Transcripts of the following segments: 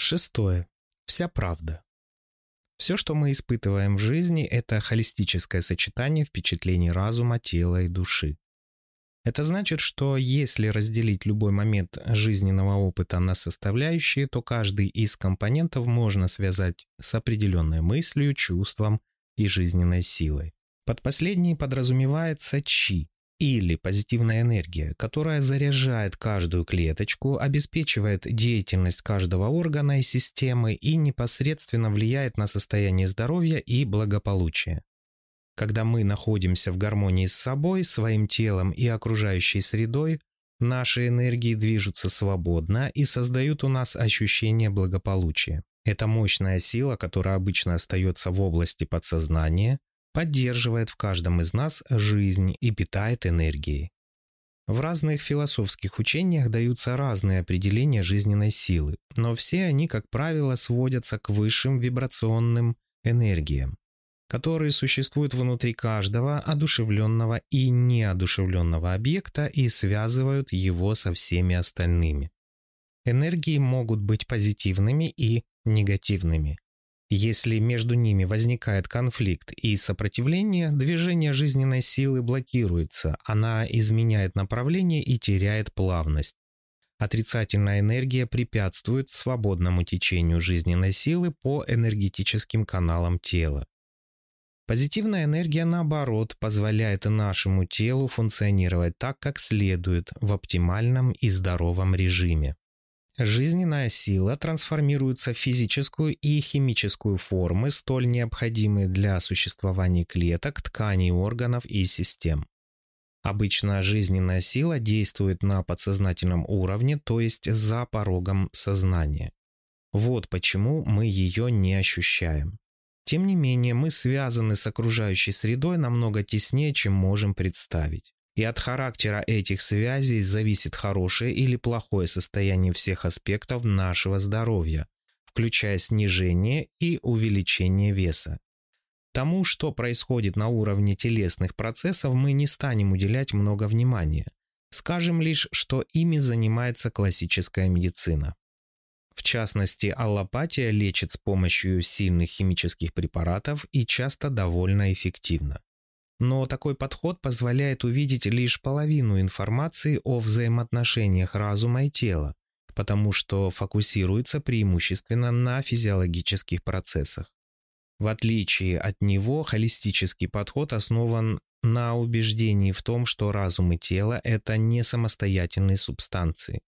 Шестое. Вся правда. Все, что мы испытываем в жизни, это холистическое сочетание впечатлений разума, тела и души. Это значит, что если разделить любой момент жизненного опыта на составляющие, то каждый из компонентов можно связать с определенной мыслью, чувством и жизненной силой. Под последней подразумевается чи, или позитивная энергия, которая заряжает каждую клеточку, обеспечивает деятельность каждого органа и системы и непосредственно влияет на состояние здоровья и благополучия. Когда мы находимся в гармонии с собой, своим телом и окружающей средой, наши энергии движутся свободно и создают у нас ощущение благополучия. Это мощная сила, которая обычно остается в области подсознания, поддерживает в каждом из нас жизнь и питает энергией. В разных философских учениях даются разные определения жизненной силы, но все они, как правило, сводятся к высшим вибрационным энергиям, которые существуют внутри каждого одушевленного и неодушевленного объекта и связывают его со всеми остальными. Энергии могут быть позитивными и негативными – если между ними возникает конфликт и сопротивление, движение жизненной силы блокируется, она изменяет направление и теряет плавность. Отрицательная энергия препятствует свободному течению жизненной силы по энергетическим каналам тела. Позитивная энергия, наоборот, позволяет нашему телу функционировать так, как следует, в оптимальном и здоровом режиме. Жизненная сила трансформируется в физическую и химическую формы, столь необходимые для существования клеток, тканей, органов и систем. Обычно жизненная сила действует на подсознательном уровне, то есть за порогом сознания. Вот почему мы ее не ощущаем. Тем не менее, мы связаны с окружающей средой намного теснее, чем можем представить и от характера этих связей зависит хорошее или плохое состояние всех аспектов нашего здоровья, включая снижение и увеличение веса. Тому, что происходит на уровне телесных процессов, мы не станем уделять много внимания. Скажем лишь, что ими занимается классическая медицина. В частности, аллопатия лечит с помощью сильных химических препаратов и часто довольно эффективно. Но такой подход позволяет увидеть лишь половину информации о взаимоотношениях разума и тела, потому что фокусируется преимущественно на физиологических процессах. В отличие от него, холистический подход основан на убеждении в том, что разум и тело – это не самостоятельные субстанции.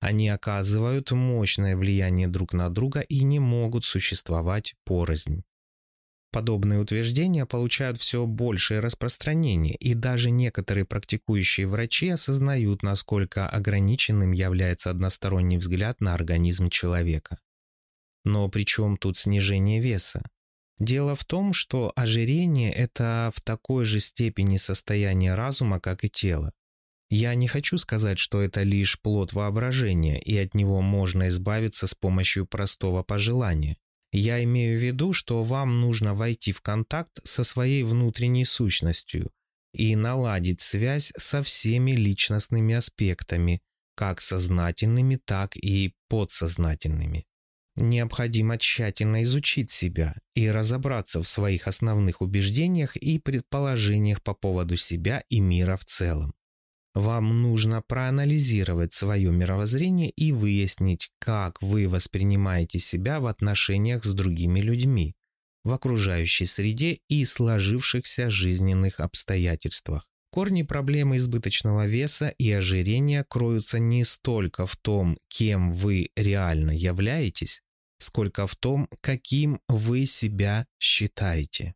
Они оказывают мощное влияние друг на друга и не могут существовать порознь. Подобные утверждения получают все большее распространение, и даже некоторые практикующие врачи осознают, насколько ограниченным является односторонний взгляд на организм человека. Но при чем тут снижение веса? Дело в том, что ожирение – это в такой же степени состояние разума, как и тела. Я не хочу сказать, что это лишь плод воображения, и от него можно избавиться с помощью простого пожелания. Я имею в виду, что вам нужно войти в контакт со своей внутренней сущностью и наладить связь со всеми личностными аспектами, как сознательными, так и подсознательными. Необходимо тщательно изучить себя и разобраться в своих основных убеждениях и предположениях по поводу себя и мира в целом. Вам нужно проанализировать свое мировоззрение и выяснить, как вы воспринимаете себя в отношениях с другими людьми, в окружающей среде и сложившихся жизненных обстоятельствах. Корни проблемы избыточного веса и ожирения кроются не столько в том, кем вы реально являетесь, сколько в том, каким вы себя считаете.